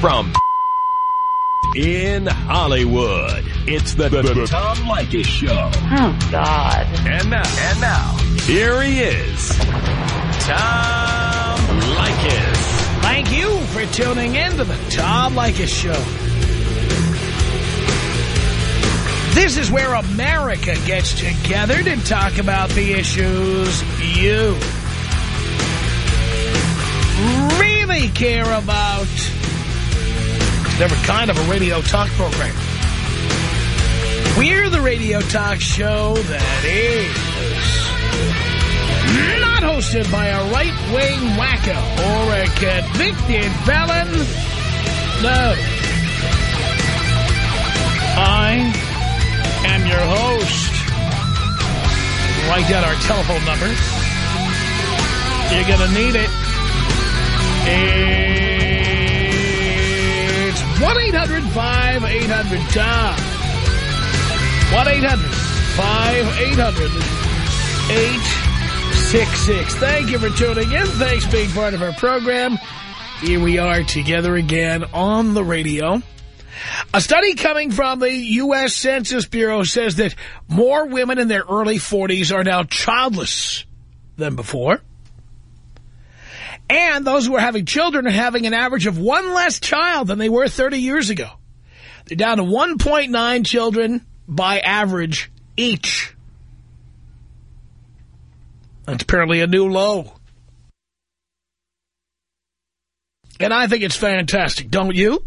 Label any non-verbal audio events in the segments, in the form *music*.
From in Hollywood, it's the, the, the Tom Leykis Show. Oh, God. And now, and now, here he is, Tom Leykis. Thank you for tuning in to the Tom Leykis Show. This is where America gets together to talk about the issues you really care about. It's never kind of a radio talk program. We're the radio talk show that is not hosted by a right-wing wacko or a convicted felon. No. I am your host. Write down our telephone number. You're going to need it. It's 1-800-5800-TOM. 1-800-5800-866. Thank you for tuning in. Thanks for being part of our program. Here we are together again on the radio. A study coming from the U.S. Census Bureau says that more women in their early 40s are now childless than before. And those who are having children are having an average of one less child than they were 30 years ago. They're down to 1.9 children by average each. That's apparently a new low. And I think it's fantastic, don't you?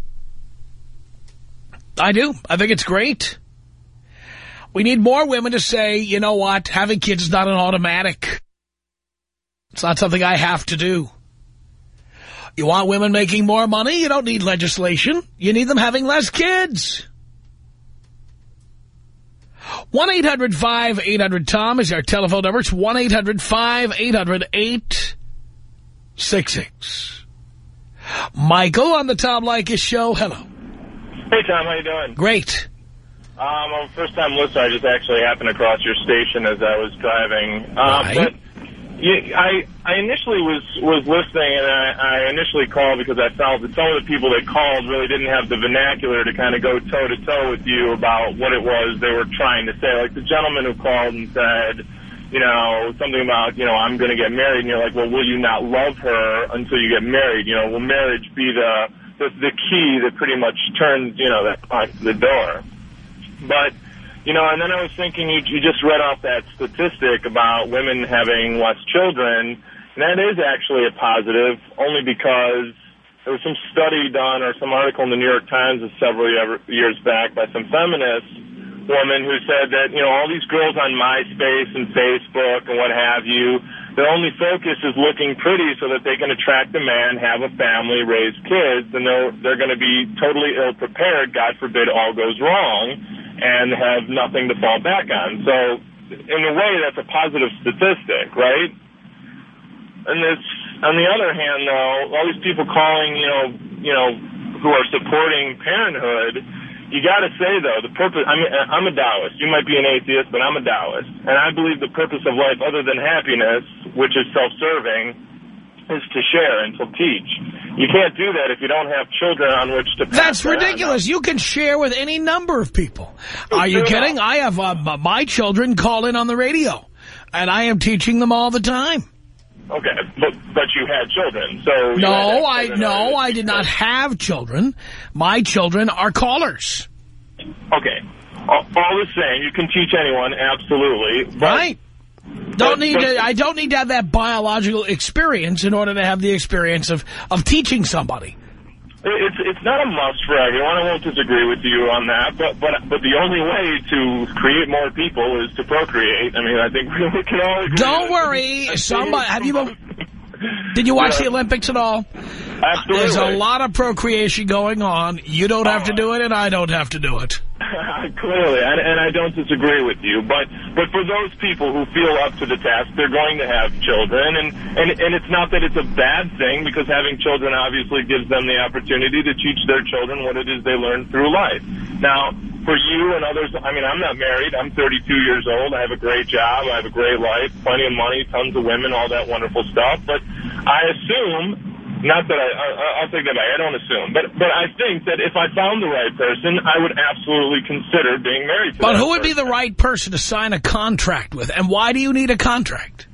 I do. I think it's great. We need more women to say, you know what, having kids is not an automatic. It's not something I have to do. You want women making more money? You don't need legislation. You need them having less kids. 1-800-5800-TOM is our telephone number. It's 1-800-5800-866. Michael on the Tom Leykis show. Hello. Hey, Tom. How you doing? Great. Um, I'm a first-time listener. I just actually happened across your station as I was driving. Um, Right. But you, I, I initially was, was listening, and I, I initially called because I felt that some of the people that called really didn't have the vernacular to kind of go toe-to-toe with you about what it was they were trying to say. Like the gentleman who called and said, you know, something about, you know, I'm going to get married. And you're like, well, will you not love her until you get married? You know, will marriage be the, the, the key that pretty much turns, you know, that lock the door? But, you know, and then I was thinking you, you just read off that statistic about women having less children. And that is actually a positive, only because there was some study done or some article in the New York Times several year- years back by some feminist woman who said that, you know, all these girls on MySpace and Facebook and what have you, their only focus is looking pretty so that they can attract a man, have a family, raise kids, and they're, they're going to be totally ill-prepared, God forbid all goes wrong, and have nothing to fall back on. So, in a way, that's a positive statistic, right? And this, on the other hand, though, all these people calling, you know, you know, who are supporting parenthood, you got to say though, the purpose. I mean, I'm a Taoist. You might be an atheist, but I'm a Taoist, and I believe the purpose of life, other than happiness, which is self-serving, is to share and to teach. You can't do that if you don't have children on which to. That's ridiculous. You can share with any number of people. Are you kidding? I have uh, my children call in on the radio, and I am teaching them all the time. Okay, but but you had children, so No, I no. I did not have children. My children are callers. Okay, all, all the same, you can teach anyone, absolutely. But Right. Don't need to, I don't need to have that biological experience in order to have the experience of, of teaching somebody. It's it's not a must for everyone. I won't disagree with you on that, but but but the only way to create more people is to procreate. I mean, I think *laughs* we can all agree. Don't worry. *laughs* Somebody, have you, did you watch Yeah. the Olympics at all? Absolutely. There's a lot of procreation going on. You don't have to Oh. do it, and I don't have to do it. *laughs* Clearly, and, and I don't disagree with you, but but for those people who feel up to the task, they're going to have children, and and and it's not that it's a bad thing because having children obviously gives them the opportunity to teach their children what it is they learn through life. Now, for you and others, I mean, I'm not married. I'm 32 years old. I have a great job. I have a great life, plenty of money, tons of women, all that wonderful stuff. But I assume, not that I, I I'll take that back. I don't assume, but but I think that if I found the right person, I would absolutely consider being married. to But who would be the right person to sign a contract with? And why do you need a contract?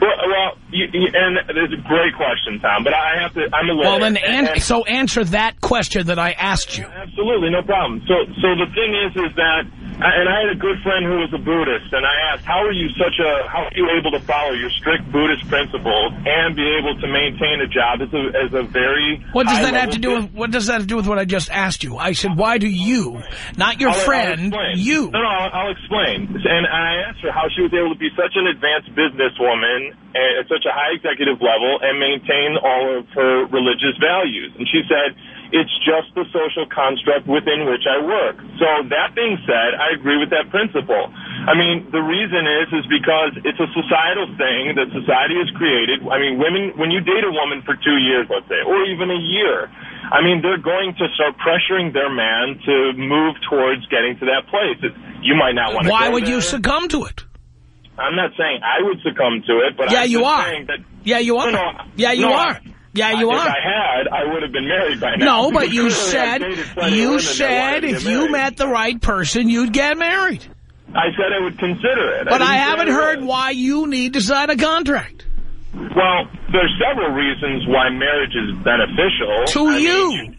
Well, well you, you, and it's a great question, Tom. But I have to. I'm a lawyer. Well, then, an and- so answer that question that I asked you. Absolutely, no problem. So, so the thing is, is that, and I had a good friend who was a Buddhist, and I asked, how are you such a, how are you able to follow your strict Buddhist principles and be able to maintain a job as a, as a very What does that have to do with what does that have to do with what I just asked you? I said, why do you, not your I'll- I'll friend, you? No, no, I'll, I'll explain. And I asked her how she was able to be such an advanced businesswoman at such a high executive level and maintain all of her religious values. And she said, it's just the social construct within which I work. So that being said, I agree with that principle. I mean, the reason is, is because it's a societal thing that society has created. I mean, women, when you date a woman for two years, let's say, or even a year, I mean, they're going to start pressuring their man to move towards getting to that place. It's, you might not want to Why would you succumb to it? I'm not saying I would succumb to it, but Yeah, I'm you just are. saying that Yeah, you are. No, no, yeah, you no, are. I- Yeah, you are. If I had, I would have been married by now. No, but *laughs* you said dated plenty of you said if you met the right person, you'd get married. I said I would consider it. But didn't I haven't heard why you need to sign a contract. Well, there's several reasons why marriage is beneficial. To I you. mean,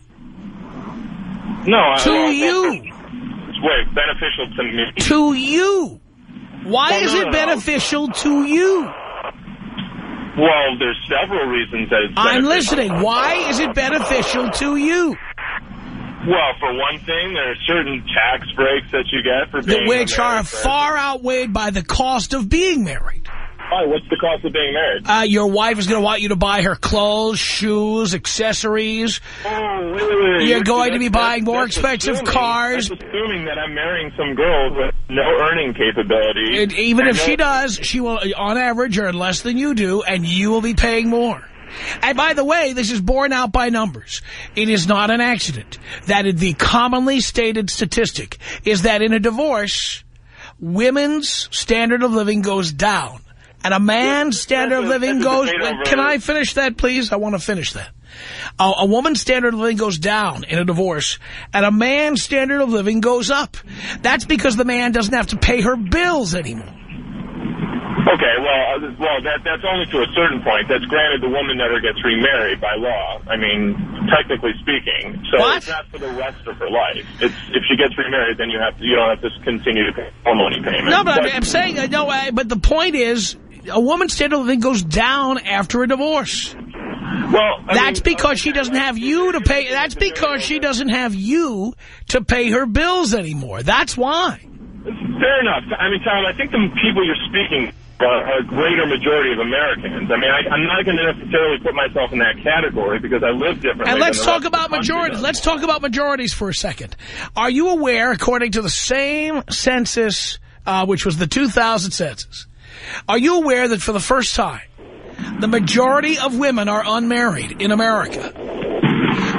no, I- To well, you. Wait, beneficial to me. To you. Why Well, is no, it no, no. beneficial to you? Well, there's several reasons that it's I'm listening. Why is it beneficial to you? Well, for one thing, there are certain tax breaks that you get for being Which are far outweighed by the cost of being married. Why? What's the cost of being married? Uh, your wife is going to want you to buy her clothes, shoes, accessories. Oh, wait, wait, wait. You're going to be buying more that's expensive assuming- cars. Assuming that I'm marrying some girl with no earning capability. And even I if she does, she will, on average, earn less than you do, and you will be paying more. And by the way, this is borne out by numbers. It is not an accident that the commonly stated statistic is that in a divorce, women's standard of living goes down. And a man's standard of living goes... Can I finish that, please? I want to finish that. A, a woman's standard of living goes down in a divorce, and a man's standard of living goes up. That's because the man doesn't have to pay her bills anymore. Okay, well, uh, well, that that's only to a certain point. That's granted the woman never gets remarried by law. I mean, technically speaking. So What? it's not for the rest of her life. It's if she gets remarried, then you have to you don't have to continue to pay alimony payment. No, but I'm, I'm saying, uh, no, uh, but the point is, a woman's standard of living goes down after a divorce. well, I That's mean, because she doesn't have you to pay. That's because she doesn't have you to pay her bills anymore. That's why. Fair enough. I mean, Tom, I think the people you're speaking are a greater majority of Americans. I mean, I, I'm not going to necessarily put myself in that category because I live differently. And let's talk rest of the about majorities. Let's talk about majorities for a second. Are you aware, according to the same census, uh, which was the 2000 census, are you aware that for the first time, the majority of women are unmarried in America?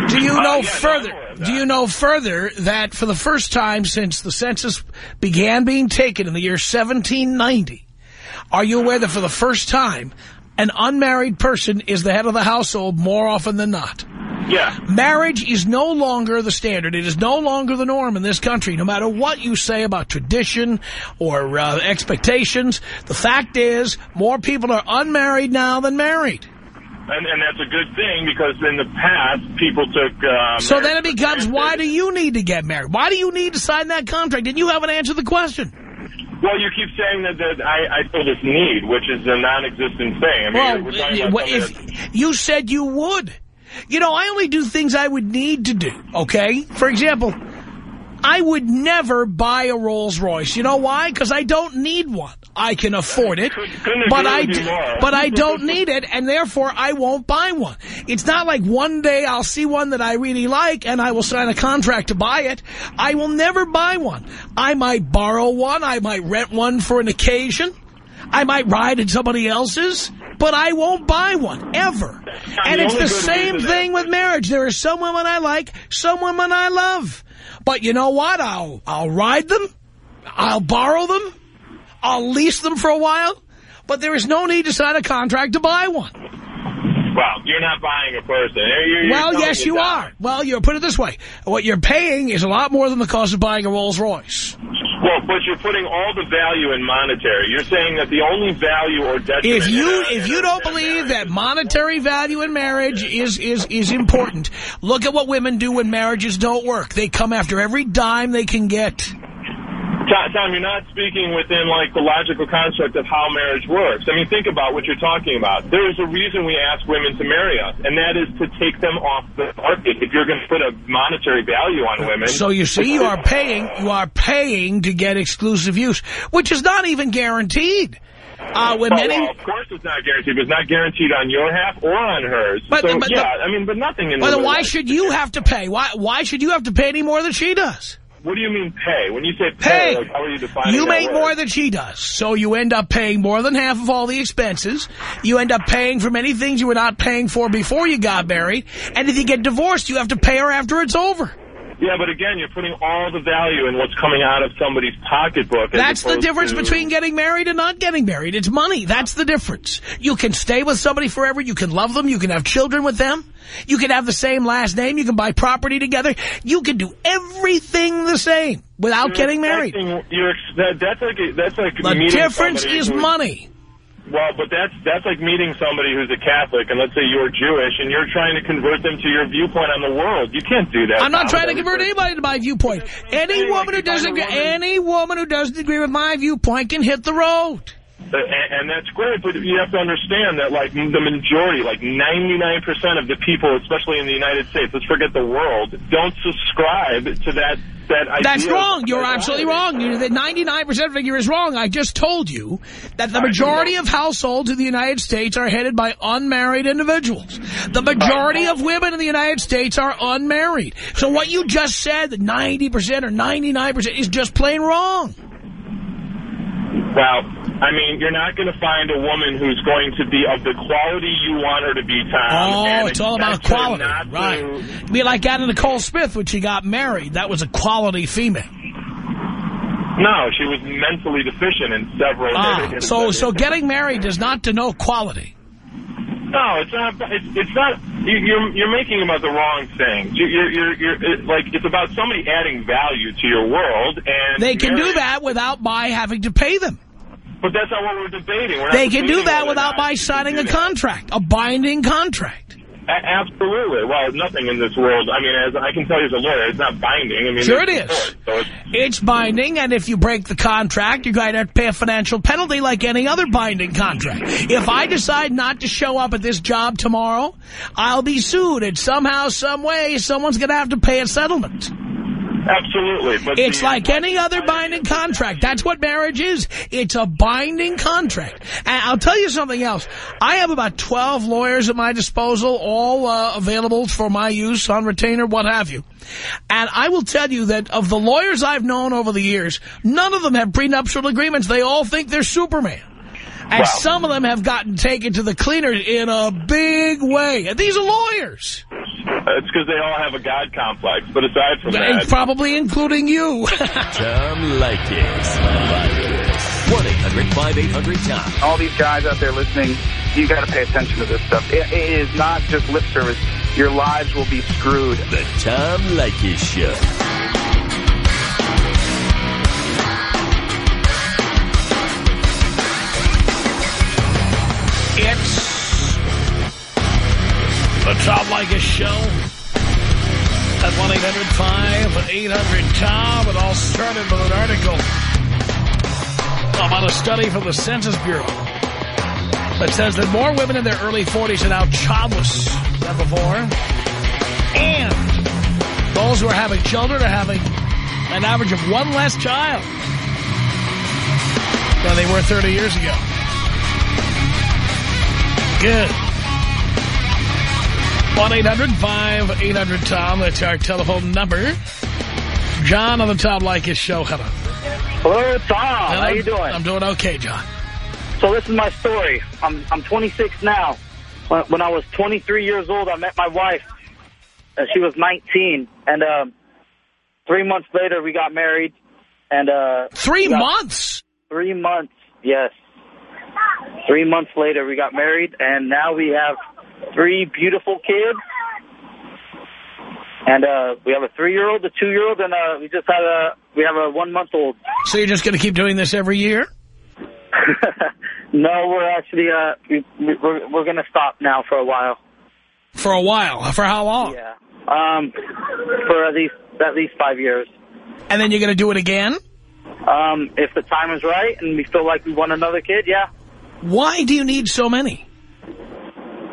Do you Uh, know yes, I'm further? Do you know further that for the first time since the census began being taken in the year 1790, are you aware that for the first time, an unmarried person is the head of the household more often than not? Yeah. Marriage is no longer the standard. It is no longer the norm in this country, no matter what you say about tradition or uh, expectations. The fact is, more people are unmarried now than married. And, and that's a good thing because in the past, people took... Um, So then it becomes, why do you need to get married? Why do you need to sign that contract? And you haven't answered the question. Well, you keep saying that, that I, I feel this need, which is a non-existent thing. I mean, Well, we're talking about well, something that's- if you said you would. You know, I only do things I would need to do, okay? For example, I would never buy a Rolls Royce. You know why? Because I don't need one. I can afford it, but I, with you d- more. but I don't need it, and therefore I won't buy one. It's not like one day I'll see one that I really like and I will sign a contract to buy it. I will never buy one. I might borrow one. I might rent one for an occasion. I might ride in somebody else's, but I won't buy one, ever. And it's the same thing with marriage. There are some women I like, some women I love. But you know what? I'll, I'll ride them. I'll borrow them. I'll lease them for a while. But there is no need to sign a contract to buy one. Well, you're not buying a person. You're, you're well, yes, you are. Well, you put it this way. What you're paying is a lot more than the cost of buying a Rolls Royce. Well, but you're putting all the value in monetary. You're saying that the only value or detriment... If you if you don't believe that monetary value in marriage is, is, is important, look at what women do when marriages don't work. They come after every dime they can get. Tom, you're not speaking within, like, the logical construct of how marriage works. I mean, think about what you're talking about. There is a reason we ask women to marry us, and that is to take them off the market. If you're going to put a monetary value on women... So you see, you are paying, you are paying to get exclusive use, which is not even guaranteed. Uh, well, many... well, of course it's not guaranteed. It's not guaranteed on your half or on hers. But, so, but, yeah, I mean, but nothing in... But why should you have to pay? Why, why should you have to pay any more than she does? What do you mean pay? When you say pay, pay. Like, how are you defining You make more than she does. So you end up paying more than half of all the expenses. You end up paying for many things you were not paying for before you got married. And if you get divorced, you have to pay her after it's over. Yeah, but again, you're putting all the value in what's coming out of somebody's pocketbook. That's the difference between getting married and not getting married. It's money. That's the difference. You can stay with somebody forever. You can love them. You can have children with them. You can have the same last name. You can buy property together. You can do everything the same without you're getting married. You're, that, that's like that's like the difference is money. Well, but that's that's like meeting somebody who's a Catholic, and let's say you're Jewish, and you're trying to convert them to your viewpoint on the world. You can't do that. I'm not trying to convert anybody to my viewpoint. Any woman who doesn't woman. any woman who doesn't agree with my viewpoint can hit the road. Uh, and, and that's great, but you have to understand that, like, the majority, like 99% of the people, especially in the United States, let's forget the world, don't subscribe to that that That's wrong. You're absolutely wrong. The 99% figure is wrong. I just told you that the majority of households in the United States are headed by unmarried individuals. The majority of women in the United States are unmarried. So what you just said, that 90% or 99% is just plain wrong. Well, I mean, you're not going to find a woman who's going to be of the quality you want her to be, Tom. Oh, it's all about quality. Right. To... Be like Anna Nicole Smith when she got married. That was a quality female. No, she was mentally deficient in several ah, So, so getting married does not denote quality. No, it's not. It's, it's not. You're you're making about the wrong thing. You're you're you're it, like it's about somebody adding value to your world, and they can do that without my having to pay them. But that's not what we're debating. We're they can do that without my signing a contract, a binding contract. A absolutely. Well, nothing in this world. I mean, as I can tell you as a lawyer, it's not binding. I mean, sure it is. Court, so it's, it's, binding, and if you break the contract, you're going to, have to pay a financial penalty like any other binding contract. If I decide not to show up at this job tomorrow, I'll be sued, and somehow, some way, someone's going to have to pay a settlement. Absolutely. But it's the, like any other binding contract. That's what marriage is. It's a binding contract. And I'll tell you something else. I have about 12 lawyers at my disposal, all uh, available for my use on retainer, what have you. And I will tell you that of the lawyers I've known over the years, none of them have prenuptial agreements. They all think they're Superman. And wow. some of them have gotten taken to the cleaners in a big way. And these are lawyers. Uh, it's because they all have a God complex. But aside from that... And probably including you. Tom Leykis. 1-800-5800-TOM. All these guys out there listening, you got to pay attention to this stuff. It, it is not just lip service. Your lives will be screwed. The Tom Leykis Show. The Tom Leykis Show at 1-800-5800-TOM. It all started with an article about a study from the Census Bureau that says that more women in their early 40s are now childless than before. And those who are having children are having an average of one less child than they were 30 years ago. Good. 1-800-5800-TOM. That's our telephone number. John on the Tom Leykis show. Hello. Hello, Tom. Hello. How you doing? I'm doing okay, John. So this is my story. I'm I'm 26 now. When I was 23 years old, I met my wife. Uh, she was 19. And um, three months later, we got married. And uh, Three months? Three months, yes. Three months later, we got married, and now we have three beautiful kids. And uh, we have a three-year-old, a two-year-old, and uh, we just had a we have a one-month-old. So you're just going to keep doing this every year? *laughs* no, we're actually uh, we, we're we're gonna stop now for a while. For a while. For how long? Yeah. Um, for at least at least five years. And then you're going to do it again? Um, if the time is right and we feel like we want another kid, yeah. Why do you need so many?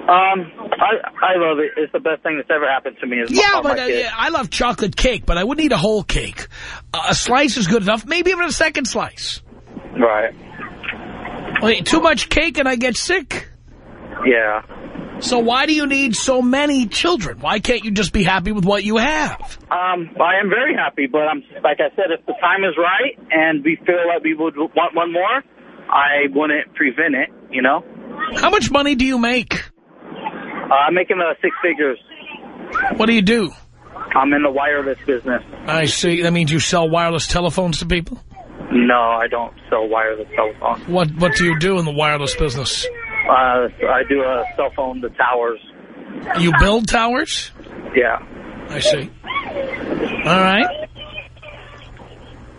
Um, I I love it. It's the best thing that's ever happened to me. Is Yeah, but uh, yeah, I love chocolate cake, but I wouldn't eat a whole cake. Uh, a slice is good enough. Maybe even a second slice. Right. Wait, too much cake and I get sick. Yeah. So why do you need so many children? Why can't you just be happy with what you have? Um, I am very happy, but I'm like I said, if the time is right and we feel like we would want one more, I wouldn't prevent it. You know, How much money do you make? Uh, I'm making uh, six figures. What do you do? I'm in the wireless business. I see. That means you sell wireless telephones to people? No, I don't sell wireless telephones. What What do you do in the wireless business? Uh, I do a cell phone, the towers. You build towers? Yeah. I see. All right.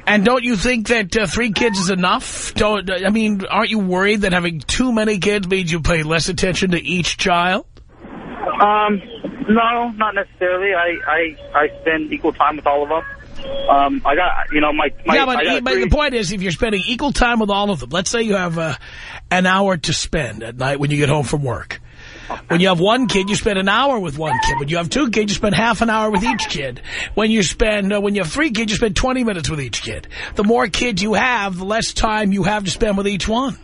And don't you think that uh, three kids is enough? Don't I mean, aren't you worried that having too many kids means you pay less attention to each child? Um, no, not necessarily. I, I, I spend equal time with all of them. Um, I got, you know, my, my yeah, but, but the point is, if you're spending equal time with all of them, let's say you have uh, an hour to spend at night when you get home from work. When you have one kid, you spend an hour with one kid. When you have two kids, you spend half an hour with each kid. When you spend, uh, when you have three kids, you spend 20 minutes with each kid. The more kids you have, the less time you have to spend with each one.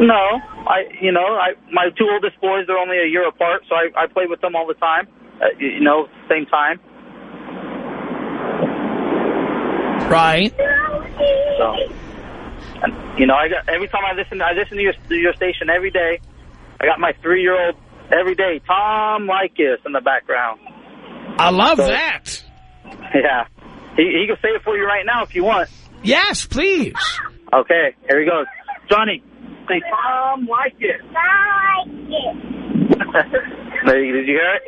No, I, you know, I, my two oldest boys, they're only a year apart, so I, I play with them all the time, uh, you know, same time. Right. So, and, you know, I got, every time I listen, I listen to your, to your station every day. I got my three-year-old every day, Tom Leykis, in the background. I love So- that. Yeah. He, he can say it for you right now if you want. Yes, please. Okay, here he goes. Johnny, say Tom Leykis. There you- Did you hear it?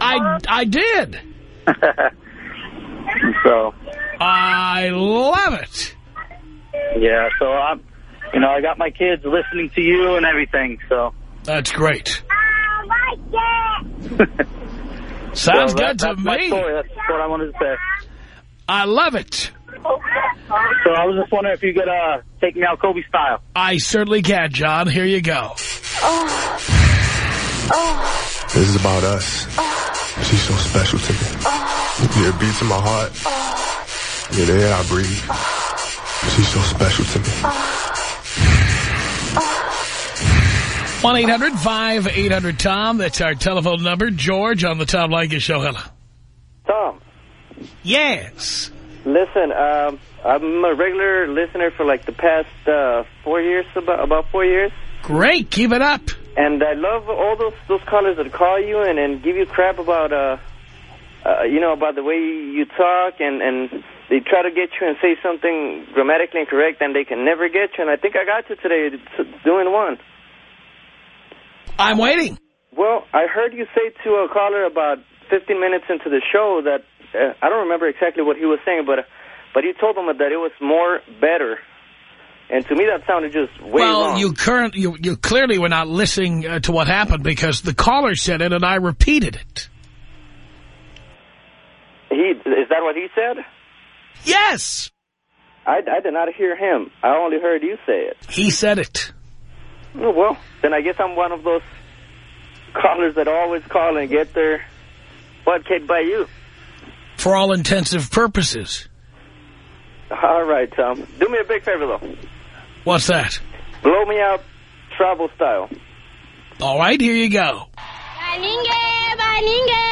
I, I did. *laughs* so, I love it. yeah, so I'm, you know, I got my kids listening to you and everything, so. That's great. *laughs* Sounds So that- good to that's me. That's what I wanted to say. I love it. So I was just wondering if you could uh, take me out Kobe style. I certainly can, John. Here you go. This is about us. She's so special to me. Yeah, it beats in my heart. Yeah, the air I breathe. She's so special to me. 1-800-5800-TOM. That's our telephone number. George on the Tom Leykis Show. Hello. Yes. listen, um, I'm a regular listener for like the past uh, four years, about about four years, Great. Keep it up. and I love all those those callers that call you and, and give you crap about uh, uh, you know, about the way you talk, and and they try to get you and say something grammatically incorrect, and they can never get you. And I think I got you today doing one. I'm waiting. Well, I heard you say to a caller about 15 minutes into the show that I don't remember exactly what he was saying, but but you told him that it was more better, and to me that sounded just way well, wrong. you current you you clearly were not listening uh, to what happened because the caller said it and I repeated it. he is that what he said? Yes. I, I did not hear him. I only heard you say it. He said it. Oh, well, then I guess I'm one of those callers that always call and get their butt kicked by you. For all intensive purposes. All right, Tom. Do me a big favor though. What's that? Blow me out, travel style. All right, here you go. Baninge, baninge, baninge,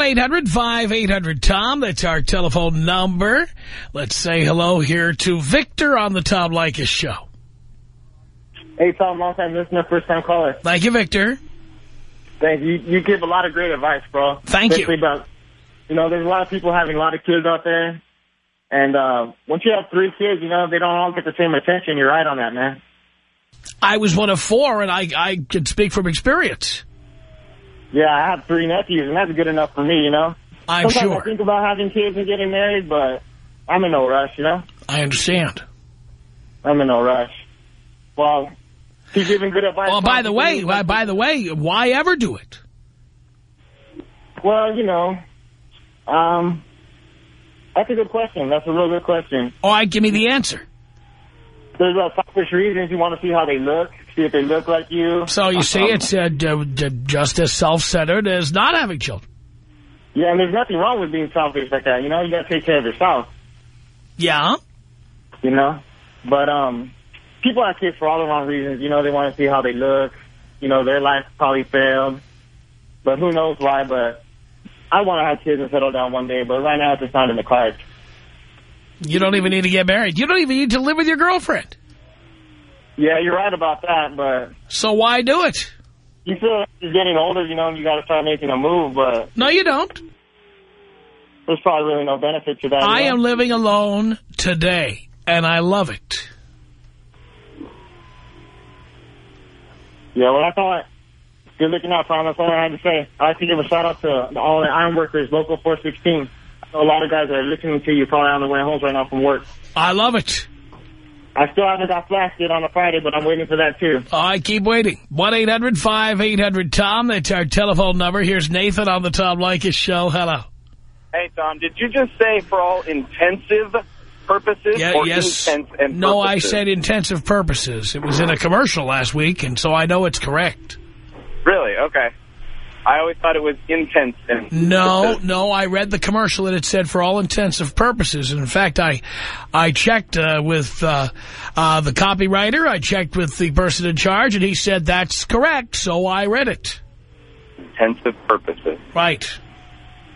1-800-5800-TOM. That's our telephone number. Let's say hello here to Victor on the Tom Leykis show. Hey, Tom, long time listener, first time caller. Thank you, Victor. Thank you. You give a lot of great advice, bro. Thank you. About, you know, there's a lot of people having a lot of kids out there. And uh, once you have three kids, you know, they don't all get the same attention. You're right on that, man. I was one of four, and I, I can speak from experience. Yeah, I have three nephews, and that's good enough for me, you know. I'm Sometimes sure. I think about having kids and getting married, but I'm in no rush, you know. I understand. I'm in no rush. Well, keep giving good advice. Well, by the way, by, by the way, why ever do it? Well, you know, um, that's a good question. That's a real good question. All right, give me the answer. There's uh, selfish reasons. You want to see how they look, see if they look like you. So you see, Um, it's uh, just as self-centered as not having children. Yeah, and there's nothing wrong with being selfish like that. You know, you got to take care of yourself. Yeah? You know, but um, people have kids for all the wrong reasons. You know, they want to see how they look. You know, their life probably failed, but who knows why? But I want to have kids and settle down one day. But right now, it's just not in the cards. You don't even need to get married. You don't even need to live with your girlfriend. Yeah, you're right about that. But So why do it? you feel like you're getting older. You know, and you got to start making a move. But No, you don't. there's probably really no benefit to that. I know? am living alone today, and I love it. Yeah, well, I thought good looking out, Tom. That's all I had to say. I'd like to give a shout out to all the iron workers, local 416. I know a lot of guys are listening to you probably on the way home right now from work. I love it. I still haven't got flashed yet on a Friday, but I'm waiting for that too. I keep waiting. 1-800-5800-TOM. That's our telephone number. Here's Nathan on the Tom Leykis show. Hello. Hey, Tom, did you just say for all intensive purposes Yeah, or yes. intense and No, I said intensive purposes. It was in a commercial last week, and so I know it's correct. Really? Okay. I always thought it was intense. And No, no, I read the commercial and it said for all intensive purposes. And in fact, I I checked uh, with uh, uh, the copywriter. I checked with the person in charge, and he said that's correct, so I read it. Intensive purposes. Right.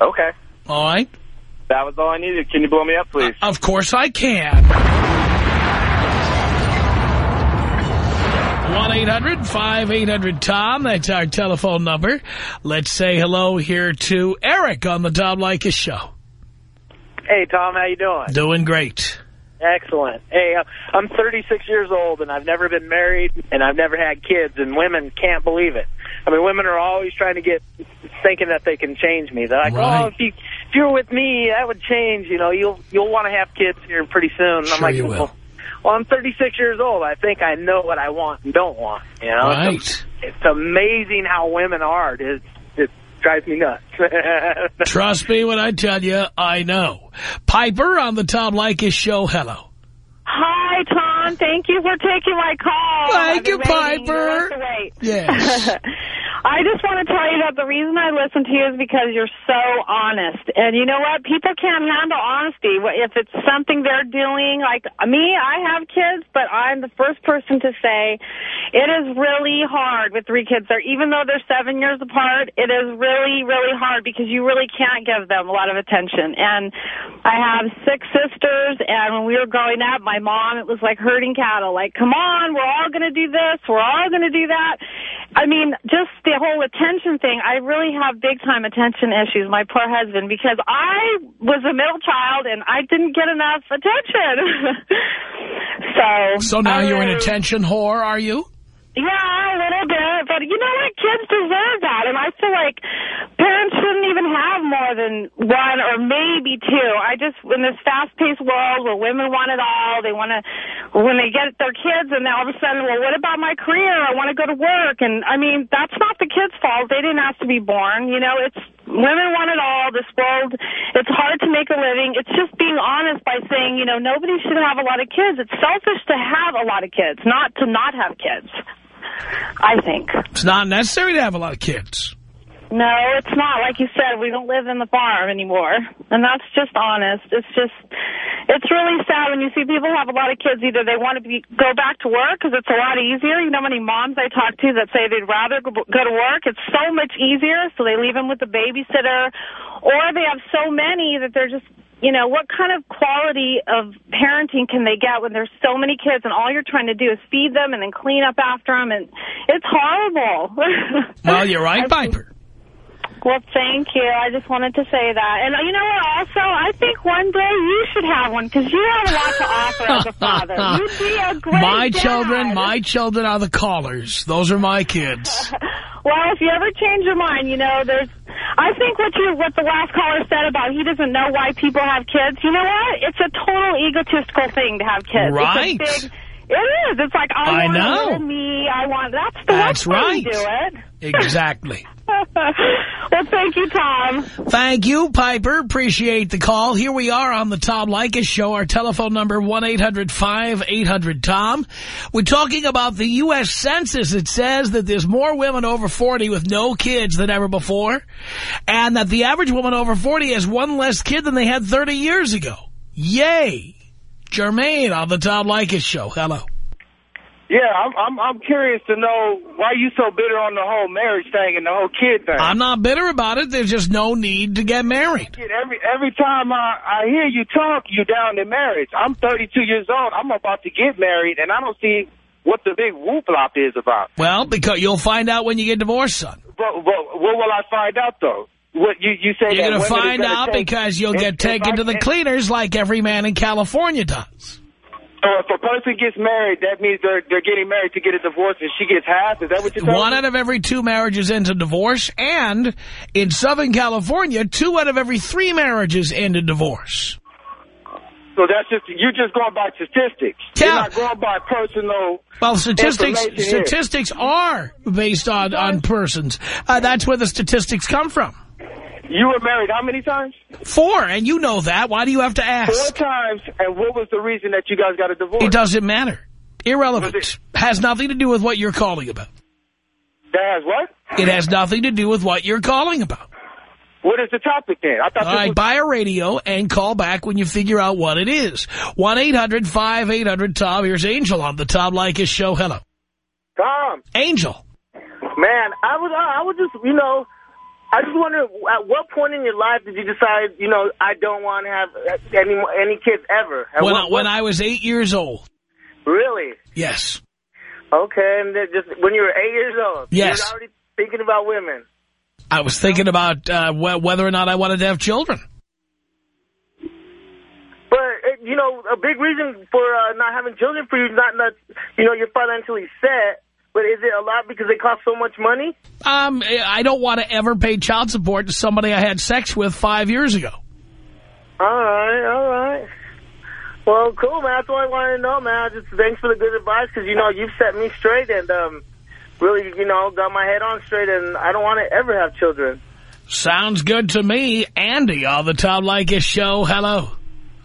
Okay. All right. That was all I needed. Can you blow me up, please? Of course I can. 1-800-5800-TOM. That's our telephone number. Let's say hello here to Eric on the Tom Leykis show. Hey, Tom, how you doing? Doing great. Excellent. Hey, I'm 36 years old, and I've never been married, and I've never had kids, and women can't believe it. I mean, women are always trying to get, thinking that they can change me. They're like, oh, Right. oh, if you, if you're with me, that would change. You know, you'll you'll want to have kids here pretty soon. And I'm Sure like, you will. Well, well, I'm 36 years old. I think I know what I want and don't want. You know, Right. it's, it's amazing how women are. It, it drives me nuts. *laughs* Trust me when I tell you, I know. Piper on the Tom Leykis show. Hello. Hi, Tom. Thank you for taking my call. Thank I've you. Piper. You have to wait. Yes. *laughs* I just want to tell you that the reason I listen to you is because you're so honest. And you know what? People can't handle honesty. If it's something they're doing, like me, I have kids, but I'm the first person to say it is really hard with three kids. There, even though they're seven years apart, it is really, really hard because you really can't give them a lot of attention. And I have six sisters, and when we were growing up, my mom, it was like herding cattle. Like, come on, we're all going to do this, we're all going to do that. I mean, just the whole attention thing, I really have big time attention issues, my poor husband, because I was a middle child and I didn't get enough attention. *laughs* so So now I you're an um, attention whore, are you? Yeah, a little bit, but you know what? Kids deserve that, and I feel like parents shouldn't even have more than one or maybe two. I just, in this fast-paced world where women want it all, they want to, when they get their kids, and all of a sudden, well, what about my career? I want to go to work, and I mean, that's not the kids' fault. They didn't ask to be born. You know, it's women want it all. This world, it's hard to make a living. It's just being honest by saying, you know, nobody should have a lot of kids. It's selfish to have a lot of kids, not to not have kids. I think. It's not necessary to have a lot of kids. No, it's not. Like you said, we don't live in the farm anymore. And that's just honest. It's just, it's really sad when you see people have a lot of kids. Either they want to be, go back to work because it's a lot easier. You know how many moms I talk to that say they'd rather go, go to work? It's so much easier, so they leave them with the babysitter. Or they have so many that they're just, you know, what kind of quality of parenting can they get when there's so many kids and all you're trying to do is feed them and then clean up after them? And it's horrible. *laughs* Well, you're right, Piper. Well, thank you. I just wanted to say that. And uh, you know what, also, I think one day you should have one because you have a lot to offer as a *laughs* father. You'd be a great My dad. children, my children are the callers. Those are my kids. *laughs* Well, if you ever change your mind, you know, there's... I think what you what the last caller said about he doesn't know why people have kids, you know what? It's a total egotistical thing to have kids. Right. It's a big... It is. It's like, I, I want know. me. I want... That's the That's right. do it. Exactly. *laughs* well, thank you, Tom. Thank you, Piper. Appreciate the call. Here we are on the Tom Leykis Show. Our telephone number, 1-800-5800-TOM. We're talking about the U.S. Census. It says that there's more women over 40 with no kids than ever before, and that the average woman over 40 has one less kid than they had 30 years ago. Yay! Jermaine on the Tom Leykis Show. Hello. Yeah, I'm, I'm I'm curious to know why you so bitter on the whole marriage thing and the whole kid thing. I'm not bitter about it. There's just no need to get married. Every every time I, I hear you talk, you down in marriage. I'm 32 years old. I'm about to get married, and I don't see what the big whoop-lop is about. Well, because you'll find out when you get divorced, son. But, but what will I find out, though? What you, you say You're going to find out take- because you'll if- get taken I- to the cleaners like every man in California does. So if a person gets married, that means they're they're getting married to get a divorce, and she gets half. Is that what you're One me? out of every two marriages ends in divorce, and in Southern California, two out of every three marriages end in divorce. So that's just you're just going by statistics. You're not going by personal. Well, statistics information here. statistics are based on, on persons. Uh, that's where the statistics come from. You were married how many times? Four, and you know that. Why do you have to ask? Four times. And what was the reason that you guys got a divorce? It doesn't matter. Irrelevant. It? Has nothing to do with what you're calling about. That has what? It has nothing to do with what you're calling about. What is the topic then? I thought All right, buy a radio and call back when you figure out what it is. 1-800-5800-TOM. Here's Angel on the Tom Leykis Show. Hello. Tom, Angel. man, I was I was just you know I just wonder at what point in your life did you decide you know I don't want to have any any kids ever? At When, what- I, when I was eight years old. really Yes. okay, and just when you were eight years old, Yes. you were already thinking about women. I was thinking about uh, wh whether or not I wanted to have children. But you know, a big reason for uh, not having children for you is not not you know you're financially set. But is it a lot because they cost so much money? Um, I don't want to ever pay child support to somebody I had sex with five years ago. All right, all right. Well, cool, man. That's all I wanted to know, man. Just thanks for the good advice because, you know, you've set me straight and um, really, you know, got my head on straight, and I don't want to ever have children. Sounds good to me. Andy on the Tom Leykis Show. Hello.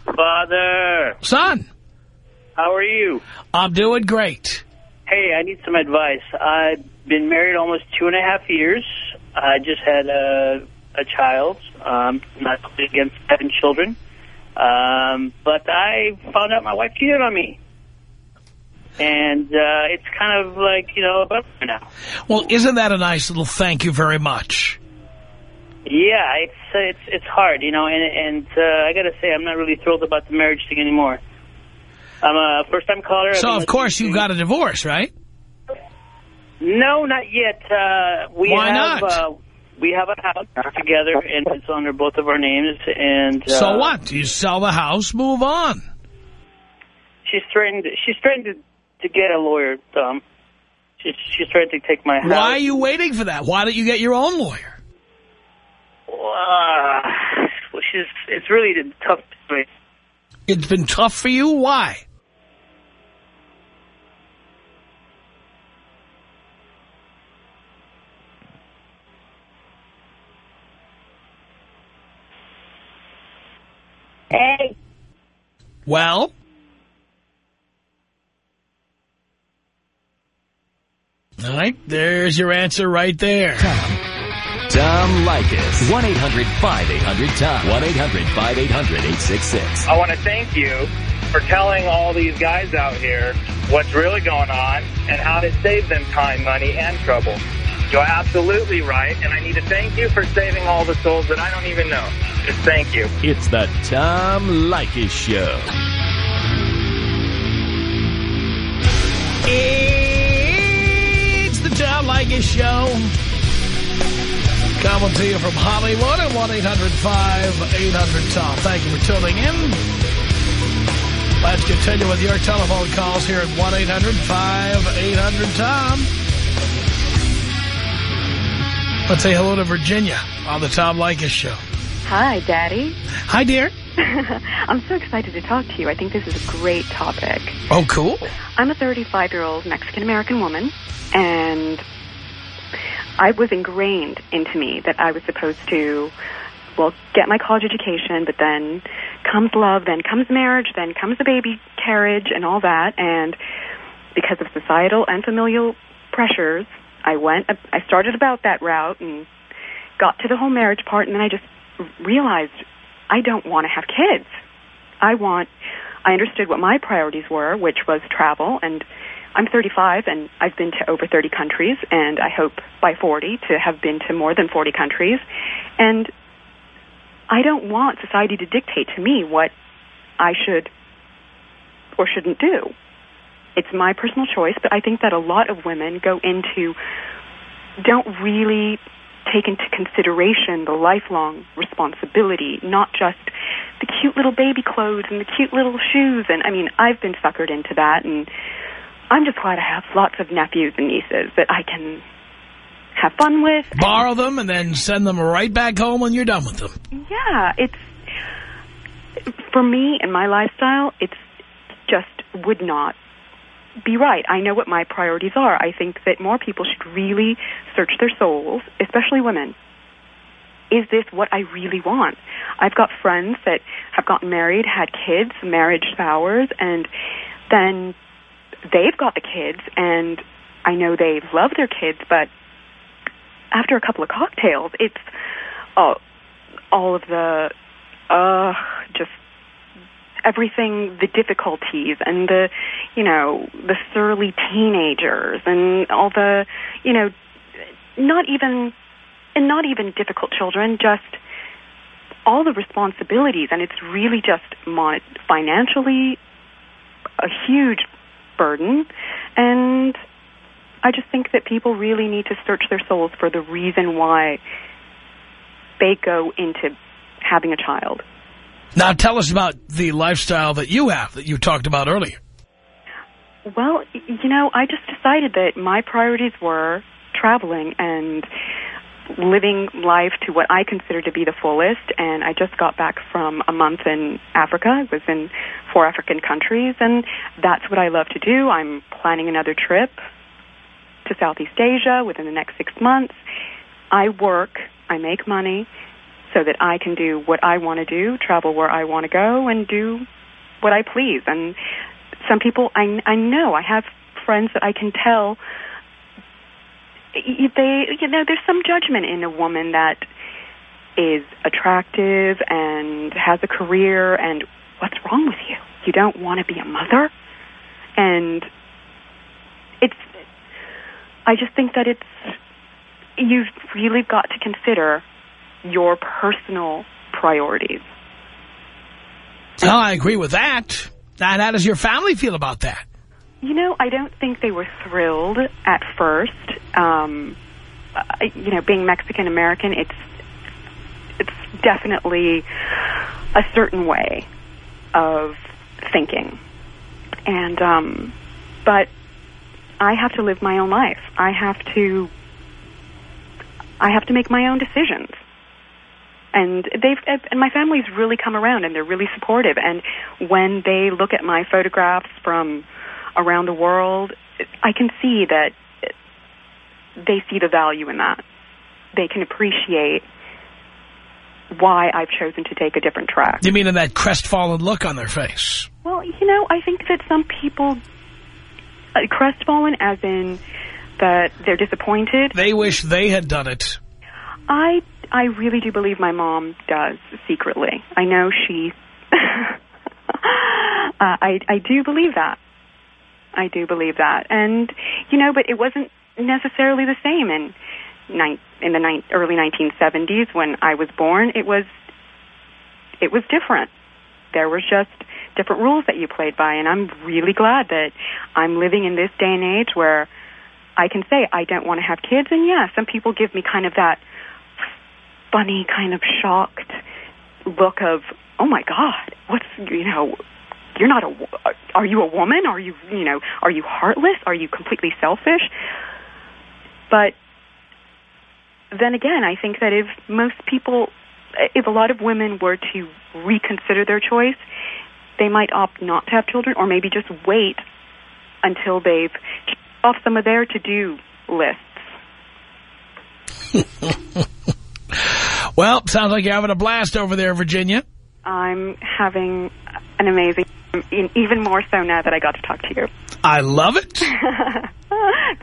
Father. Son. How are you? I'm doing great. Hey, I need some advice. I've been married almost two and a half years. I just had a, a child, um, not against having children. Um, but I found out my wife cheated on me. And uh, it's kind of like, you know, a bummer now. Well, isn't that a nice little thank you very much? Yeah, it's it's it's hard, you know, and and uh, I got to say, I'm not really thrilled about the marriage thing anymore. I'm a first-time caller. So, of course, you got a divorce, right? No, not yet. Uh, we Why have, not? Uh, we have a house together, and it's under both of our names. And uh, So what? You sell the house, move on. She's. To, she's trying to to get a lawyer, Tom. She's she's trying to take my house. Why are you waiting for that? Why don't you get your own lawyer? Uh, well, she's. It's really tough. To. It's been tough for you? Why? Hey. Well? All right, there's your answer right there. Tom Tom Leykis. 1-800-5800-TOM. 1-800-5800-866. I want to thank you for telling all these guys out here what's really going on and how to save them time, money, and trouble. You're absolutely right, and I need to thank you for saving all the souls that I don't even know. Just thank you. It's the Tom Leykis Show. It's the Tom Leykis Show. Coming to you from Hollywood at 1-800-5800-TOM. Thank you for tuning in. Let's continue with your telephone calls here at 1-800-5800-TOM. Let's say hello to Virginia on the Tom Leykis Show. Hi, Daddy. Hi, dear. *laughs* I'm so excited to talk to you. I think this is a great topic. Oh, cool. I'm a 35-year-old Mexican-American woman, and I was ingrained into me that I was supposed to, well, get my college education, but then comes love, then comes marriage, then comes the baby carriage and all that, and because of societal and familial pressures, I went, I started about that route and got to the whole marriage part, and then I just realized I don't want to have kids. I want, I understood what my priorities were, which was travel, and I'm 35 and I've been to over 30 countries, and I hope by 40 to have been to more than 40 countries. And I don't want society to dictate to me what I should or shouldn't do. It's my personal choice, but I think that a lot of women go into, don't really take into consideration the lifelong responsibility, not just the cute little baby clothes and the cute little shoes. And I mean, I've been suckered into that, and I'm just glad I have lots of nephews and nieces that I can have fun with. Borrow them and then send them right back home when you're done with them. Yeah, it's for me and my lifestyle. It's just would not be right. I know what my priorities are. I think that more people should really search their souls, especially women. Is this what I really want? I've got friends that have gotten married, had kids, marriage vows, and then they've got the kids, and I know they love their kids, but after a couple of cocktails, it's all, all of the, uh, just everything, the difficulties and the, you know, the surly teenagers and all the, you know, not even, and not even difficult children, just all the responsibilities. And it's really just mon- financially a huge burden. And I just think that people really need to search their souls for the reason why they go into having a child. Now tell us about the lifestyle that you have that you talked about earlier. Well, you know, I just decided that my priorities were traveling and living life to what I consider to be the fullest. And I just got back from a month in Africa. I was in four African countries, and that's what I love to do. I'm planning another trip to Southeast Asia within the next six months. I work, I make money so that I can do what I want to do, travel where I want to go, and do what I please. And some people, I, I know, I have friends that I can tell they, you know, there's some judgment in a woman that is attractive and has a career, and what's wrong with you? You don't want to be a mother? And it's, I just think that it's, you've really got to consider your personal priorities. Oh, I agree with that. Now, how does your family feel about that? You know, I don't think they were thrilled at first. Um, you know, being Mexican American, it's it's definitely a certain way of thinking, and um, but I have to live my own life. I have to I have to make my own decisions. And they've and my family's really come around and they're really supportive. And when they look at my photographs from around the world, I can see that they see the value in that. They can appreciate why I've chosen to take a different track. You mean in that crestfallen look on their face? Well, you know, I think that some people uh, crestfallen, as in that they're disappointed. They wish they had done it. I I really do believe my mom does secretly. I know she. *laughs* uh, I I do believe that. I do believe that, and you know, but it wasn't necessarily the same in in the ni- early 1970s when I was born. It was it was different. There was just different rules that you played by, and I'm really glad that I'm living in this day and age where I can say I don't want to have kids. And yeah, some people give me kind of that funny, kind of shocked look of, oh my God, what's you know, you're not a, are you a woman? Are you you know, are you heartless? Are you completely selfish? But then again, I think that if most people, if a lot of women were to reconsider their choice, they might opt not to have children, or maybe just wait until they've off some of their to-do lists. *laughs* Well, sounds like you're having a blast over there, Virginia. I'm having an amazing, even more so now that I got to talk to you. I love it. *laughs*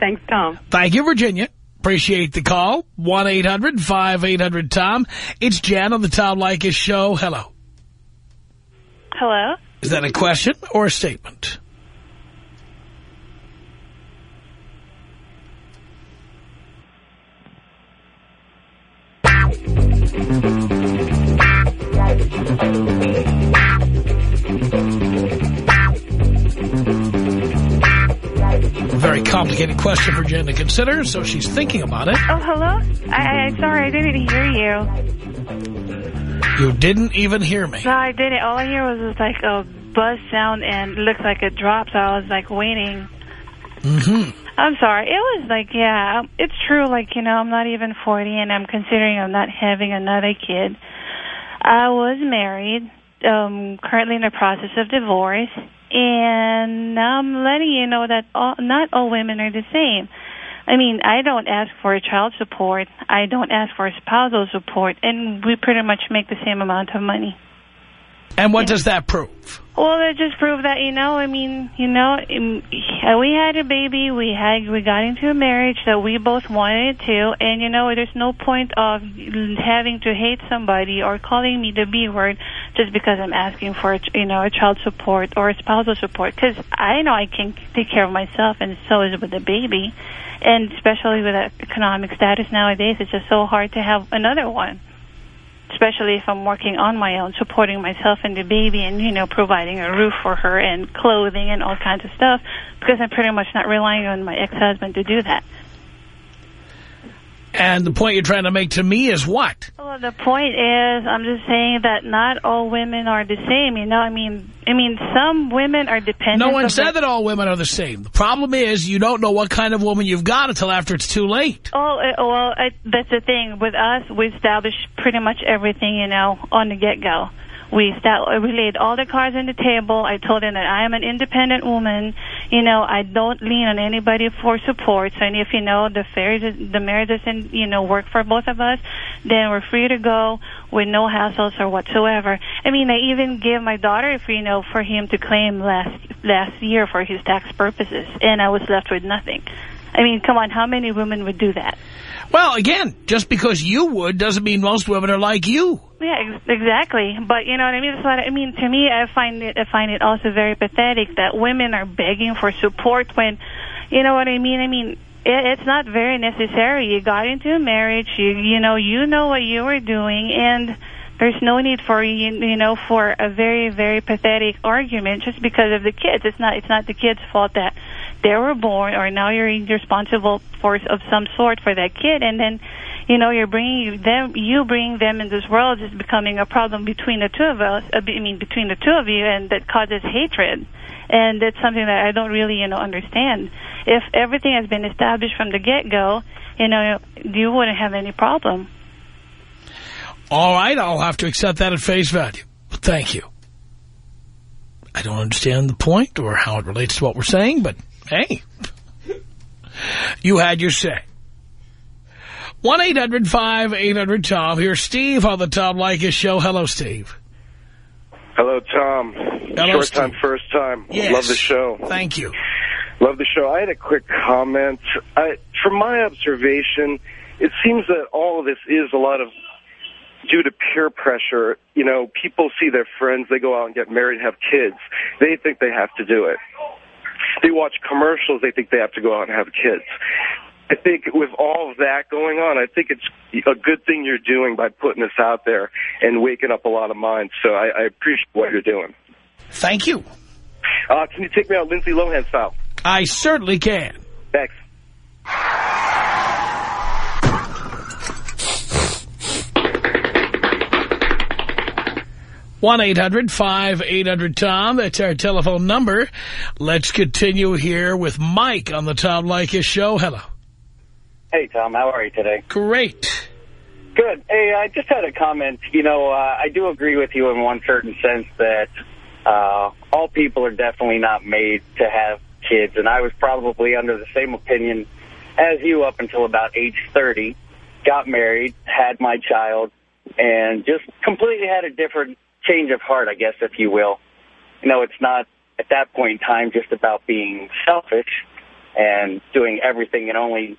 Thanks, Tom. Thank you, Virginia. Appreciate the call. 1-800-5800-TOM. It's Jan on the Tom Leykis Show. Hello. Hello? Is that a question or a statement? A very complicated question for Jen to consider, so she's thinking about it. Oh, hello? I, I sorry, I didn't hear you. You didn't even hear me. No, I didn't. All I hear was just like a buzz sound and it looked like it dropped, so I was like waiting. Mm-hmm. I'm sorry. It was like, yeah, it's true. Like, you know, I'm not even 40 and I'm considering I'm not having another kid. I was married, um, currently in the process of divorce, and I'm letting you know that all, not all women are the same. I mean, I don't ask for child support. I don't ask for spousal support, and we pretty much make the same amount of money. And what does that prove? Well, that just proved that you know. I mean, you know, um, we had a baby. We had we got into a marriage that we both wanted to, and you know, there's no point of having to hate somebody or calling me the B word just because I'm asking for you know a child support or a spousal support. Because I know I can take care of myself, and so is with the baby, and especially with economic status nowadays, it's just so hard to have another one especially if I'm working on my own, supporting myself and the baby and, you know, providing a roof for her and clothing and all kinds of stuff because I'm pretty much not relying on my ex-husband to do that. And the point you're trying to make to me is what? Well, the point is, I'm just saying that not all women are the same. You know, I mean, I mean, some women are dependent. No one said that all women are the same. The problem is you don't know what kind of woman you've got until after it's too late. Oh, well, I, that's the thing. With us, we establish pretty much everything, you know, on the get-go. We, sta- we laid all the cards on the table. I told him that I am an independent woman. You know, I don't lean on anybody for support. So, and if, you know, the, fair, the marriage doesn't, you know, work for both of us, then we're free to go with no hassles or whatsoever. I mean, I even gave my daughter, for, you know, for him to claim last, last year for his tax purposes. And I was left with nothing. I mean, come on, how many women would do that? Well, again, just because you would doesn't mean most women are like you. Yeah, ex exactly. But you know what I mean. That's what I mean. To me, I find it. I find it also very pathetic that women are begging for support when, you know what I mean. I mean, it, it's not very necessary. You got into a marriage. You you know you know what you were doing, and there's no need for you you know for a very very pathetic argument just because of the kids. It's not it's not the kids' fault that they were born, or now you're responsible for of some sort for that kid, and then you know you're bringing them you bring them in this world is becoming a problem between the two of us. Uh, I mean between the two of you, and that causes hatred. And that's something that I don't really, you know, understand. If everything has been established from the get-go, you know, you wouldn't have any problem. All right, I'll have to accept that at face value. Thank you. I don't understand the point or how it relates to what we're saying, but hey, you had your say. 1-800-5800-TOM. Here's Steve on the Tom Leykis Show. Hello, Steve. Hello, Tom. Hello, Short Steve. time, first time. Yes. Love the show. Thank you. Love the show. I had a quick comment. I, from my observation, it seems that all of this is a lot of due to peer pressure. You know, people see their friends, they go out and get married and have kids. They think they have to do it. They watch commercials, they think they have to go out and have kids. I think with all of that going on, I think it's a good thing you're doing by putting this out there and waking up a lot of minds. So I, I appreciate what you're doing. Thank you. Uh, can you take me out Lindsay Lohan style? I certainly can. Thanks. One 800 tom That's our telephone number. Let's continue here with Mike on the Tom Leykis show. Hello. Hey, Tom. How are you today? Great. Good. Hey, I just had a comment. You know, uh, I do agree with you in one certain sense that uh, all people are definitely not made to have kids. And I was probably under the same opinion as you up until about age 30. Got married, had my child, and just completely had a different change of heart, I guess, if you will. You know, it's not at that point in time just about being selfish and doing everything and only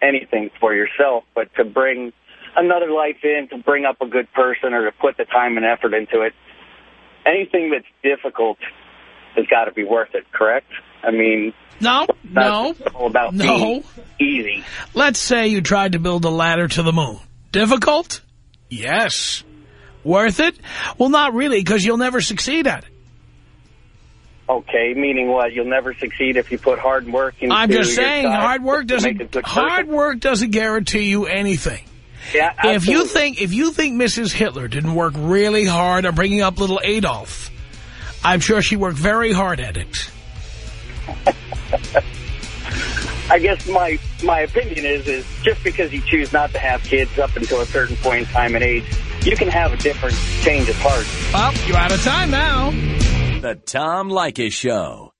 anything for yourself, but to bring another life in, to bring up a good person or to put the time and effort into it. Anything that's difficult has got to be worth it, correct? I mean... No, no, about no. easy. Let's say you tried to build a ladder to the moon. Difficult? Yes. Worth it? Well, not really, because you'll never succeed at it. Okay, meaning what? You'll never succeed if you put hard work into I'm just saying, hard work to make a doesn't hard person? work doesn't guarantee you anything. Yeah, If you think if you think Mrs. Hitler didn't work really hard on bringing up little Adolf, I'm sure she worked very hard at it. *laughs* I guess my my opinion is is just because you choose not to have kids up until a certain point in time and age, you can have a different change of heart. Well, you're out of time now. The Tom Leykis Show.